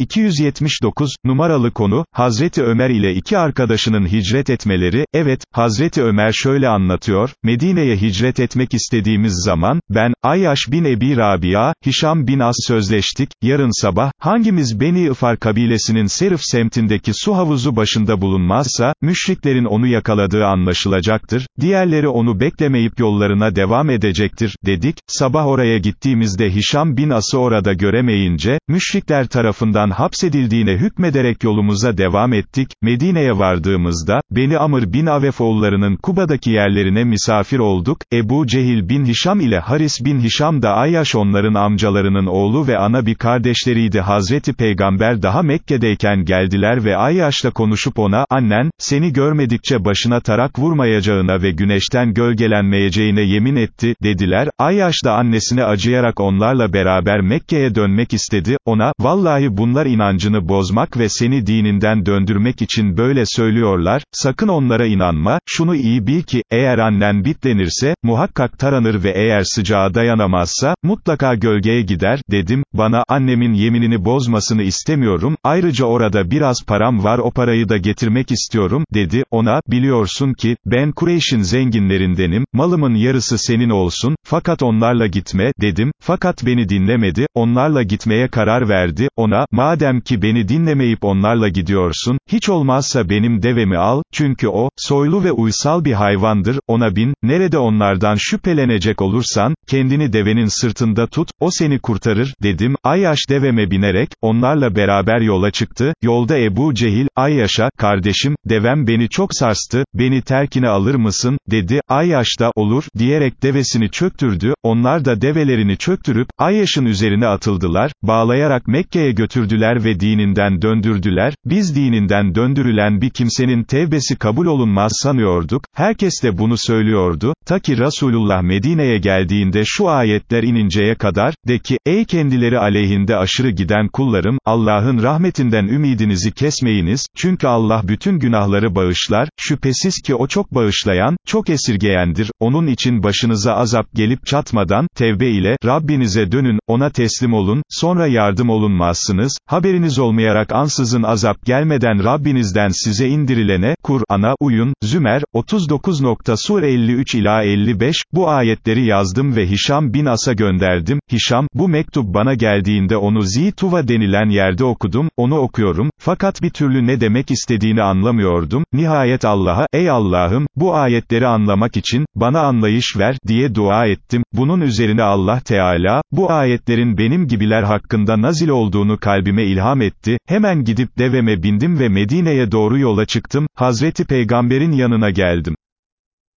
279, numaralı konu, Hazreti Ömer ile iki arkadaşının hicret etmeleri, evet, Hazreti Ömer şöyle anlatıyor, Medine'ye hicret etmek istediğimiz zaman, ben, Ayyaş bin Ebi Rabia, Hişam bin As sözleştik, yarın sabah, hangimiz Beni Ifar kabilesinin Serif semtindeki su havuzu başında bulunmazsa, müşriklerin onu yakaladığı anlaşılacaktır, diğerleri onu beklemeyip yollarına devam edecektir, dedik, sabah oraya gittiğimizde Hişam bin As'ı orada göremeyince, müşrikler tarafından hapsedildiğine hükmederek yolumuza devam ettik, Medine'ye vardığımızda, Beni Amr bin Avef oğullarının Kuba'daki yerlerine misafir olduk, Ebu Cehil bin Hişam ile Haris bin Hişam da Ayyaş onların amcalarının oğlu ve ana bir kardeşleriydi. Hazreti Peygamber daha Mekke'deyken geldiler ve Ayyaş'la konuşup ona, annen, seni görmedikçe başına tarak vurmayacağına ve güneşten gölgelenmeyeceğine yemin etti, dediler, Ayyaş da annesine acıyarak onlarla beraber Mekke'ye dönmek istedi, ona, vallahi bunlar inancını bozmak ve seni dininden döndürmek için böyle söylüyorlar, sakın onlara inanma, şunu iyi bil ki, eğer annen bitlenirse, muhakkak taranır ve eğer sıcağa dayanamazsa, mutlaka gölgeye gider, dedim, bana, annemin yeminini bozmasını istemiyorum, ayrıca orada biraz param var o parayı da getirmek istiyorum, dedi, ona, biliyorsun ki, ben Kureyş'in zenginlerindenim, malımın yarısı senin olsun, fakat onlarla gitme, dedim, fakat beni dinlemedi, onlarla gitmeye karar verdi, ona, madem ki beni dinlemeyip onlarla gidiyorsun, hiç olmazsa benim devemi al, çünkü o, soylu ve uysal bir hayvandır, ona bin, nerede onlardan şüphelenecek olursan, kendini devenin sırtında tut, o seni kurtarır, dedim, Ayyaş deveme binerek, onlarla beraber yola çıktı, yolda Ebu Cehil, Ayyaş'a, kardeşim, devem beni çok sarstı, beni terkine alır mısın, dedi, Ayyaş da, olur, diyerek devesini çöktürdü, onlar da develerini çöktürüp, Ayyaş'ın üzerine atıldılar, bağlayarak Mekke'ye götürdüler ve dininden döndürdüler, biz dininden döndürülen bir kimsenin tevbesi kabul olunmaz sanıyorduk, herkes de bunu söylüyordu, ta ki Resulullah Medine'ye geldiğinde şu ayetler ininceye kadar, de ki, ey kendileri aleyhinde aşırı giden kullarım, Allah'ın rahmetinden ümidinizi kesmeyiniz, çünkü Allah bütün günahları bağışlar, şüphesiz ki o çok bağışlayan, çok esirgeyendir, onun için başınıza azap gelip çatmadan, tevbe ile, Rabbinize dönün, ona teslim olun, sonra yardım olunmazsınız, haberiniz olmayarak ansızın azap gelmeden Rabbinizden size indirilene, Kur'an'a uyun, Zümer, 39. Sur 53 ila 55, bu ayetleri yazdım ve Hişam bin As'a gönderdim, Hişam, bu mektup bana geldiğinde onu Zituva denilen yerde okudum, onu okuyorum, fakat bir türlü ne demek istediğini anlamıyordum, nihayet Allah'a, ey Allah'ım, bu ayetleri anlamak için, bana anlayış ver, diye dua ettim, bunun üzerine Allah Teala, bu ayetlerin benim gibiler hakkında nazil olduğunu kalbime ilham etti, hemen gidip deveme bindim ve Medine'ye doğru yola çıktım, Hazreti Peygamber'in yanına geldim.